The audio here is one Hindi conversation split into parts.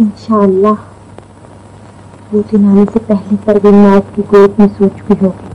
इंशाल्लाह वो दिन आने से पहले परवीन नाज की गोद में सो चुकी होगी।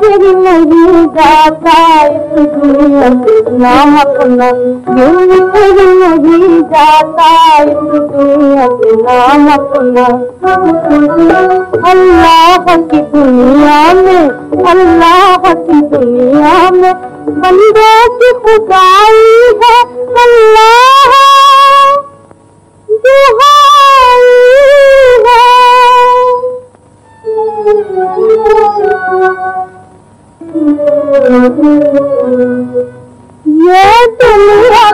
फिर नहीं जाता दुनिया अपना अल्लाह की दुनिया में, अल्लाह की दुनिया में बंदे की खुदाई है, अल्लाह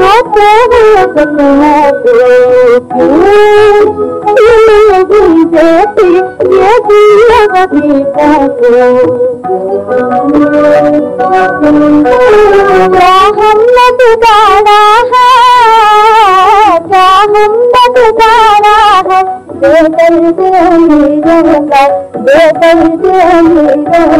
hát múa nghe thật là cười yêu gì dễ tin dễ tin thì ta cười Rahmat bana hai Rahmat bana hai Betan tu hai Rahmat Betan tu hai